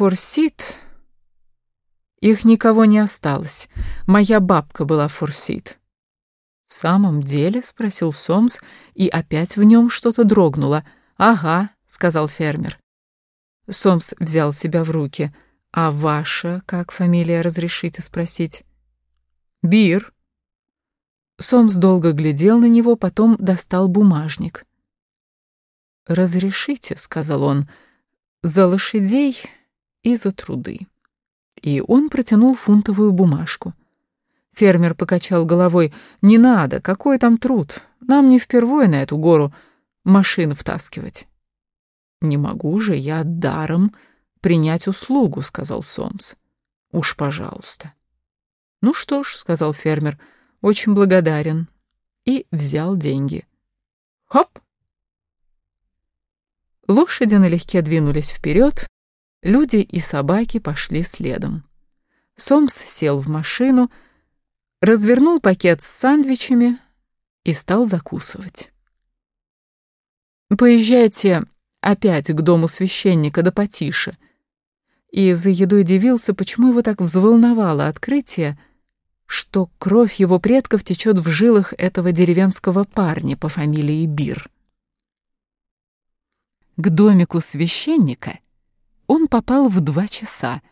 Форсит... Их никого не осталось. Моя бабка была Форсит. «В самом деле?» — спросил Сомс, и опять в нем что-то дрогнуло. «Ага», — сказал фермер. Сомс взял себя в руки. «А ваша, как фамилия, разрешите спросить?» «Бир». Сомс долго глядел на него, потом достал бумажник. «Разрешите», — сказал он, — «за лошадей и за труды». И он протянул фунтовую бумажку. Фермер покачал головой. «Не надо, какой там труд? Нам не впервые на эту гору машин втаскивать». «Не могу же я даром принять услугу», — сказал Сомс. «Уж пожалуйста». «Ну что ж», — сказал фермер, — «очень благодарен». И взял деньги. «Хоп!» Лошади налегке двинулись вперед, люди и собаки пошли следом. Сомс сел в машину, развернул пакет с сандвичами и стал закусывать. «Поезжайте опять к дому священника, да потише». И за едой дивился, почему его так взволновало открытие, что кровь его предков течет в жилах этого деревенского парня по фамилии Бир. К домику священника он попал в два часа.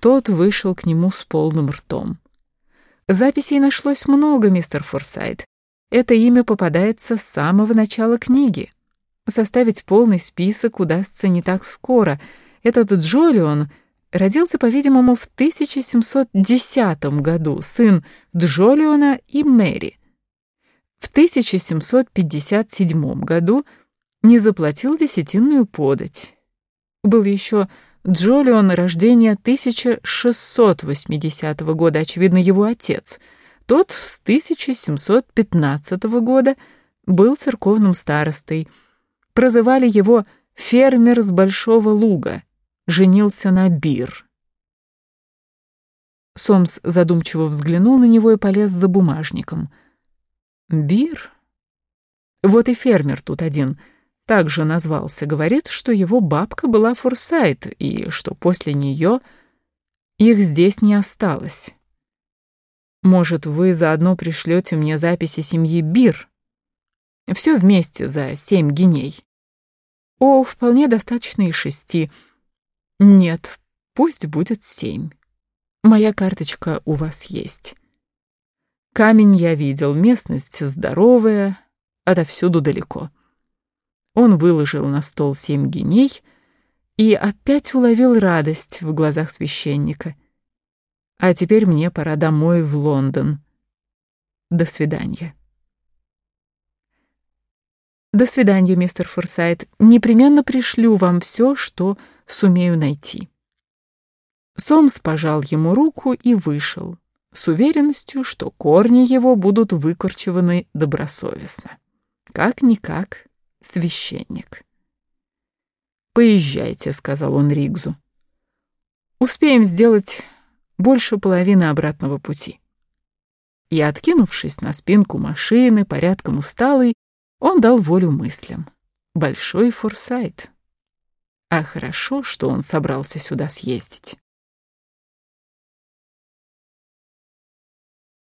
Тот вышел к нему с полным ртом. Записей нашлось много, мистер Форсайт. Это имя попадается с самого начала книги. Составить полный список удастся не так скоро. Этот Джолион родился, по-видимому, в 1710 году, сын Джолиона и Мэри. В 1757 году не заплатил десятинную подать. Был еще Джолион рождения 1680 года, очевидно, его отец. Тот с 1715 года был церковным старостой. Прозывали его «фермер с Большого Луга», женился на Бир. Сомс задумчиво взглянул на него и полез за бумажником. «Бир? Вот и фермер тут один» также назвался, говорит, что его бабка была Форсайт и что после нее их здесь не осталось. Может, вы заодно пришлете мне записи семьи Бир? Все вместе за семь геней. О, вполне достаточно и шести. Нет, пусть будет семь. Моя карточка у вас есть. Камень я видел, местность здоровая, отовсюду далеко. Он выложил на стол семь геней и опять уловил радость в глазах священника. А теперь мне пора домой в Лондон. До свидания. До свидания, мистер Форсайт. Непременно пришлю вам все, что сумею найти. Сомс пожал ему руку и вышел, с уверенностью, что корни его будут выкорчеваны добросовестно. Как-никак священник. «Поезжайте», — сказал он Ригзу. «Успеем сделать больше половины обратного пути». И, откинувшись на спинку машины, порядком усталый, он дал волю мыслям. Большой форсайт. А хорошо, что он собрался сюда съездить.